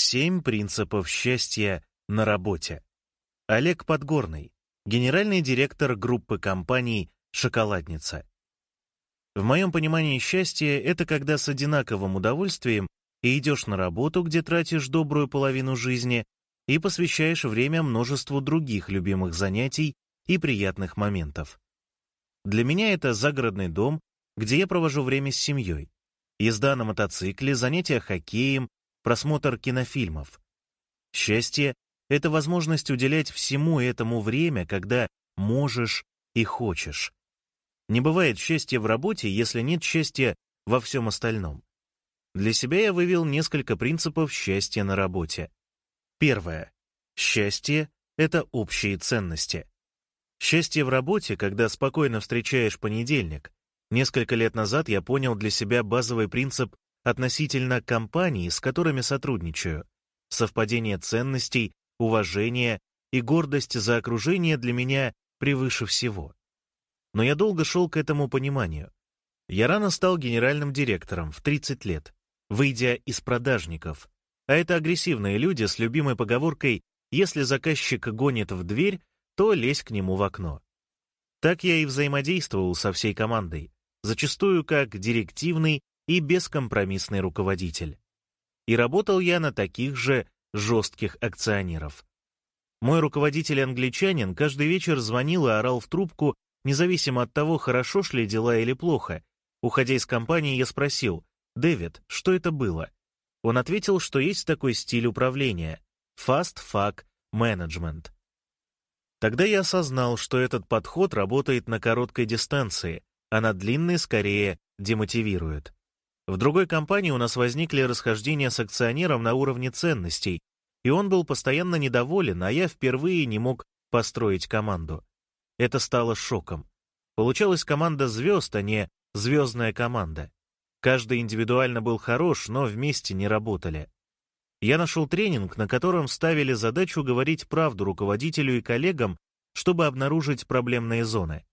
Семь принципов счастья на работе. Олег Подгорный, генеральный директор группы компаний «Шоколадница». В моем понимании счастье — это когда с одинаковым удовольствием и идешь на работу, где тратишь добрую половину жизни, и посвящаешь время множеству других любимых занятий и приятных моментов. Для меня это загородный дом, где я провожу время с семьей, езда на мотоцикле, занятия хоккеем, просмотр кинофильмов. Счастье — это возможность уделять всему этому время, когда можешь и хочешь. Не бывает счастья в работе, если нет счастья во всем остальном. Для себя я вывел несколько принципов счастья на работе. Первое. Счастье — это общие ценности. Счастье в работе, когда спокойно встречаешь понедельник. Несколько лет назад я понял для себя базовый принцип относительно компаний, с которыми сотрудничаю. Совпадение ценностей, уважение и гордость за окружение для меня превыше всего. Но я долго шел к этому пониманию. Я рано стал генеральным директором в 30 лет, выйдя из продажников. А это агрессивные люди с любимой поговоркой «если заказчик гонит в дверь, то лезь к нему в окно». Так я и взаимодействовал со всей командой, зачастую как директивный и бескомпромиссный руководитель. И работал я на таких же жестких акционеров. Мой руководитель-англичанин каждый вечер звонил и орал в трубку, независимо от того, хорошо шли дела или плохо. Уходя из компании, я спросил, «Дэвид, что это было?» Он ответил, что есть такой стиль управления — Fast Fuck Management. Тогда я осознал, что этот подход работает на короткой дистанции, а на длинной скорее демотивирует. В другой компании у нас возникли расхождения с акционером на уровне ценностей, и он был постоянно недоволен, а я впервые не мог построить команду. Это стало шоком. Получалась команда звезд, а не звездная команда. Каждый индивидуально был хорош, но вместе не работали. Я нашел тренинг, на котором ставили задачу говорить правду руководителю и коллегам, чтобы обнаружить проблемные зоны.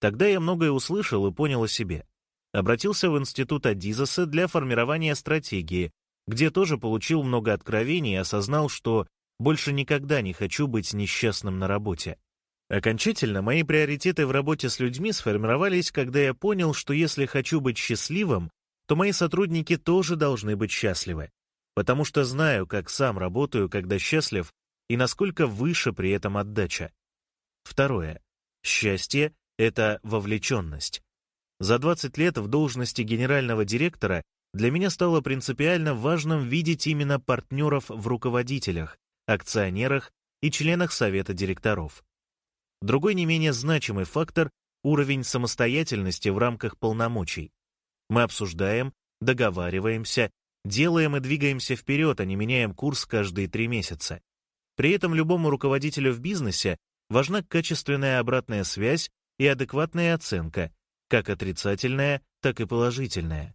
Тогда я многое услышал и понял о себе обратился в институт Адизеса для формирования стратегии, где тоже получил много откровений и осознал, что больше никогда не хочу быть несчастным на работе. Окончательно мои приоритеты в работе с людьми сформировались, когда я понял, что если хочу быть счастливым, то мои сотрудники тоже должны быть счастливы, потому что знаю, как сам работаю, когда счастлив, и насколько выше при этом отдача. Второе. Счастье — это вовлеченность. За 20 лет в должности генерального директора для меня стало принципиально важным видеть именно партнеров в руководителях, акционерах и членах совета директоров. Другой не менее значимый фактор — уровень самостоятельности в рамках полномочий. Мы обсуждаем, договариваемся, делаем и двигаемся вперед, а не меняем курс каждые три месяца. При этом любому руководителю в бизнесе важна качественная обратная связь и адекватная оценка, как отрицательное, так и положительное.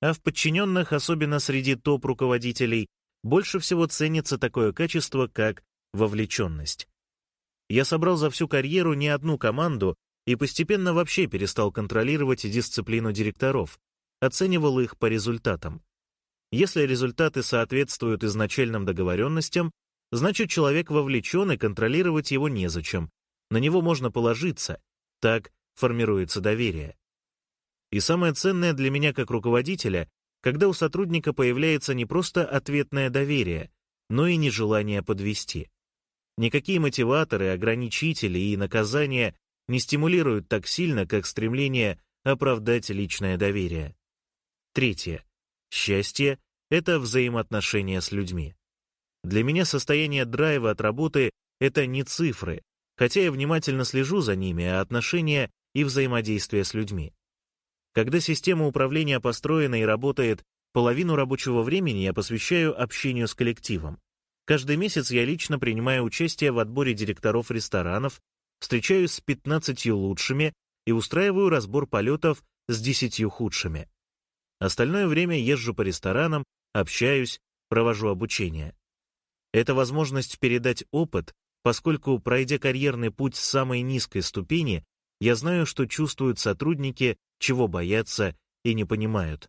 А в подчиненных, особенно среди топ-руководителей, больше всего ценится такое качество, как вовлеченность. Я собрал за всю карьеру не одну команду и постепенно вообще перестал контролировать дисциплину директоров, оценивал их по результатам. Если результаты соответствуют изначальным договоренностям, значит человек вовлечен и контролировать его незачем, на него можно положиться, так формируется доверие. И самое ценное для меня как руководителя, когда у сотрудника появляется не просто ответное доверие, но и нежелание подвести. Никакие мотиваторы, ограничители и наказания не стимулируют так сильно, как стремление оправдать личное доверие. Третье. Счастье — это взаимоотношения с людьми. Для меня состояние драйва от работы — это не цифры, хотя я внимательно слежу за ними, а отношения и взаимодействия с людьми. Когда система управления построена и работает, половину рабочего времени я посвящаю общению с коллективом. Каждый месяц я лично принимаю участие в отборе директоров ресторанов, встречаюсь с 15 лучшими и устраиваю разбор полетов с 10 худшими. Остальное время езжу по ресторанам, общаюсь, провожу обучение. Это возможность передать опыт, поскольку, пройдя карьерный путь с самой низкой ступени, я знаю, что чувствуют сотрудники, чего боятся и не понимают.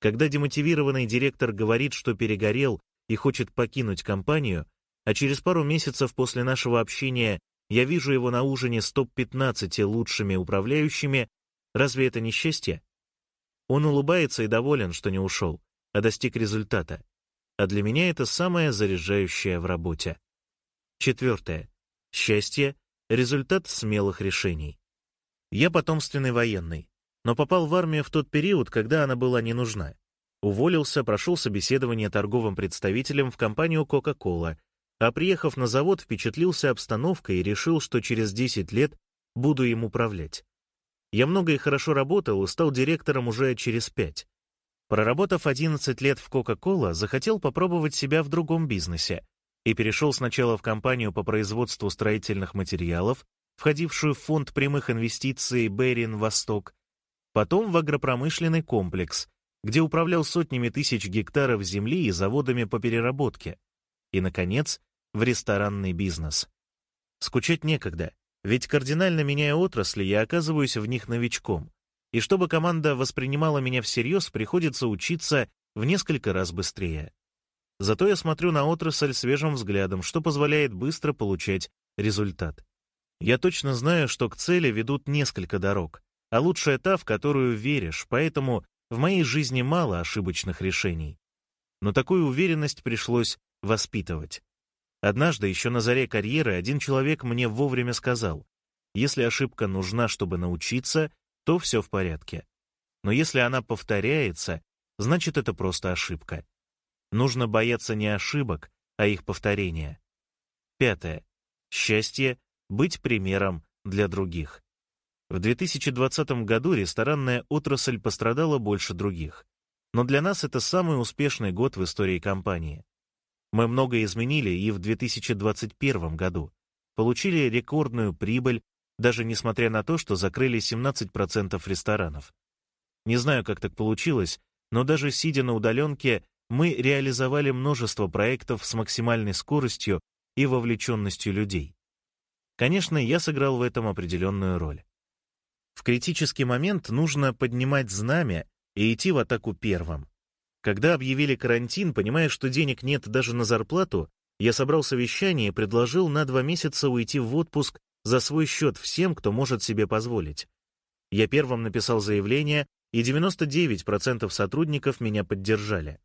Когда демотивированный директор говорит, что перегорел и хочет покинуть компанию, а через пару месяцев после нашего общения я вижу его на ужине с топ-15 лучшими управляющими, разве это не счастье? Он улыбается и доволен, что не ушел, а достиг результата. А для меня это самое заряжающее в работе. Четвертое. Счастье — результат смелых решений. Я потомственный военный, но попал в армию в тот период, когда она была не нужна. Уволился, прошел собеседование торговым представителем в компанию Coca-Cola, а приехав на завод, впечатлился обстановкой и решил, что через 10 лет буду им управлять. Я много и хорошо работал и стал директором уже через 5. Проработав 11 лет в Coca-Cola, захотел попробовать себя в другом бизнесе и перешел сначала в компанию по производству строительных материалов, входившую в фонд прямых инвестиций Берин Восток, потом в агропромышленный комплекс, где управлял сотнями тысяч гектаров земли и заводами по переработке, и, наконец, в ресторанный бизнес. Скучать некогда, ведь кардинально меняя отрасли, я оказываюсь в них новичком, и чтобы команда воспринимала меня всерьез, приходится учиться в несколько раз быстрее. Зато я смотрю на отрасль свежим взглядом, что позволяет быстро получать результат. Я точно знаю, что к цели ведут несколько дорог, а лучшая та, в которую веришь, поэтому в моей жизни мало ошибочных решений. Но такую уверенность пришлось воспитывать. Однажды, еще на заре карьеры, один человек мне вовремя сказал, если ошибка нужна, чтобы научиться, то все в порядке. Но если она повторяется, значит это просто ошибка. Нужно бояться не ошибок, а их повторения. Пятое. Счастье — быть примером для других. В 2020 году ресторанная отрасль пострадала больше других. Но для нас это самый успешный год в истории компании. Мы многое изменили и в 2021 году. Получили рекордную прибыль, даже несмотря на то, что закрыли 17% ресторанов. Не знаю, как так получилось, но даже сидя на удаленке, мы реализовали множество проектов с максимальной скоростью и вовлеченностью людей. Конечно, я сыграл в этом определенную роль. В критический момент нужно поднимать знамя и идти в атаку первым. Когда объявили карантин, понимая, что денег нет даже на зарплату, я собрал совещание и предложил на два месяца уйти в отпуск за свой счет всем, кто может себе позволить. Я первым написал заявление, и 99% сотрудников меня поддержали.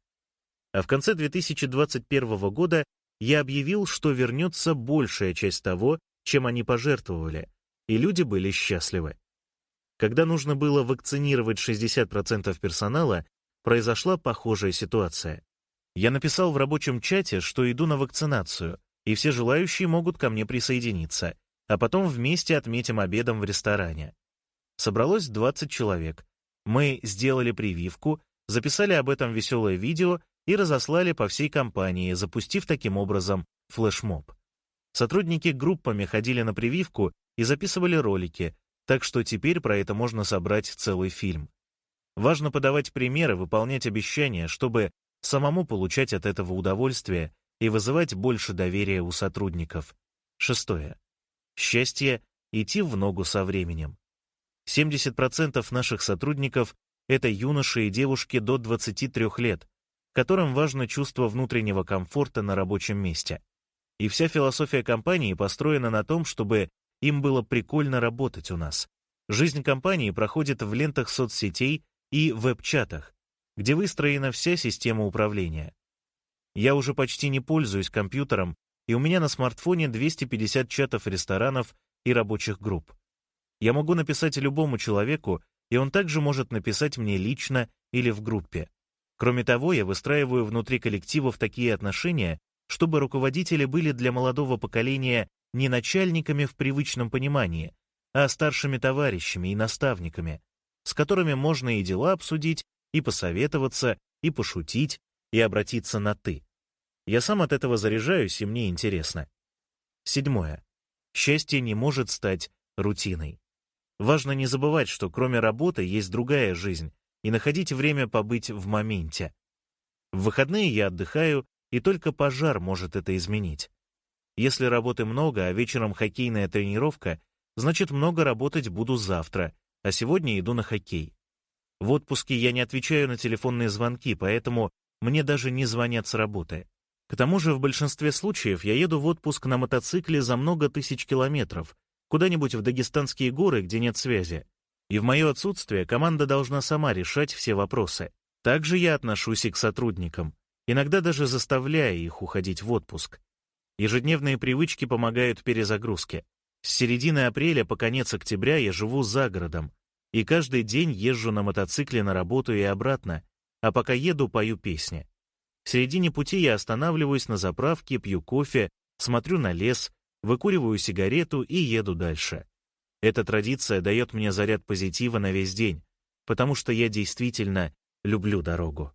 А в конце 2021 года я объявил, что вернется большая часть того, чем они пожертвовали, и люди были счастливы. Когда нужно было вакцинировать 60% персонала, произошла похожая ситуация. Я написал в рабочем чате, что иду на вакцинацию, и все желающие могут ко мне присоединиться, а потом вместе отметим обедом в ресторане. Собралось 20 человек. Мы сделали прививку, записали об этом веселое видео и разослали по всей компании, запустив таким образом флешмоб. Сотрудники группами ходили на прививку и записывали ролики, так что теперь про это можно собрать целый фильм. Важно подавать примеры, выполнять обещания, чтобы самому получать от этого удовольствие и вызывать больше доверия у сотрудников. Шестое. Счастье — идти в ногу со временем. 70% наших сотрудников — это юноши и девушки до 23 лет, которым важно чувство внутреннего комфорта на рабочем месте. И вся философия компании построена на том, чтобы им было прикольно работать у нас. Жизнь компании проходит в лентах соцсетей и веб-чатах, где выстроена вся система управления. Я уже почти не пользуюсь компьютером, и у меня на смартфоне 250 чатов ресторанов и рабочих групп. Я могу написать любому человеку, и он также может написать мне лично или в группе. Кроме того, я выстраиваю внутри коллективов такие отношения, чтобы руководители были для молодого поколения не начальниками в привычном понимании, а старшими товарищами и наставниками, с которыми можно и дела обсудить, и посоветоваться, и пошутить, и обратиться на «ты». Я сам от этого заряжаюсь, и мне интересно. Седьмое. Счастье не может стать рутиной. Важно не забывать, что кроме работы есть другая жизнь, и находить время побыть в моменте. В выходные я отдыхаю, и только пожар может это изменить. Если работы много, а вечером хоккейная тренировка, значит много работать буду завтра, а сегодня иду на хоккей. В отпуске я не отвечаю на телефонные звонки, поэтому мне даже не звонят с работы. К тому же в большинстве случаев я еду в отпуск на мотоцикле за много тысяч километров, куда-нибудь в дагестанские горы, где нет связи. И в мое отсутствие команда должна сама решать все вопросы. Также я отношусь и к сотрудникам, иногда даже заставляя их уходить в отпуск. Ежедневные привычки помогают перезагрузке. С середины апреля по конец октября я живу за городом, и каждый день езжу на мотоцикле на работу и обратно, а пока еду, пою песни. В середине пути я останавливаюсь на заправке, пью кофе, смотрю на лес, выкуриваю сигарету и еду дальше. Эта традиция дает мне заряд позитива на весь день, потому что я действительно люблю дорогу.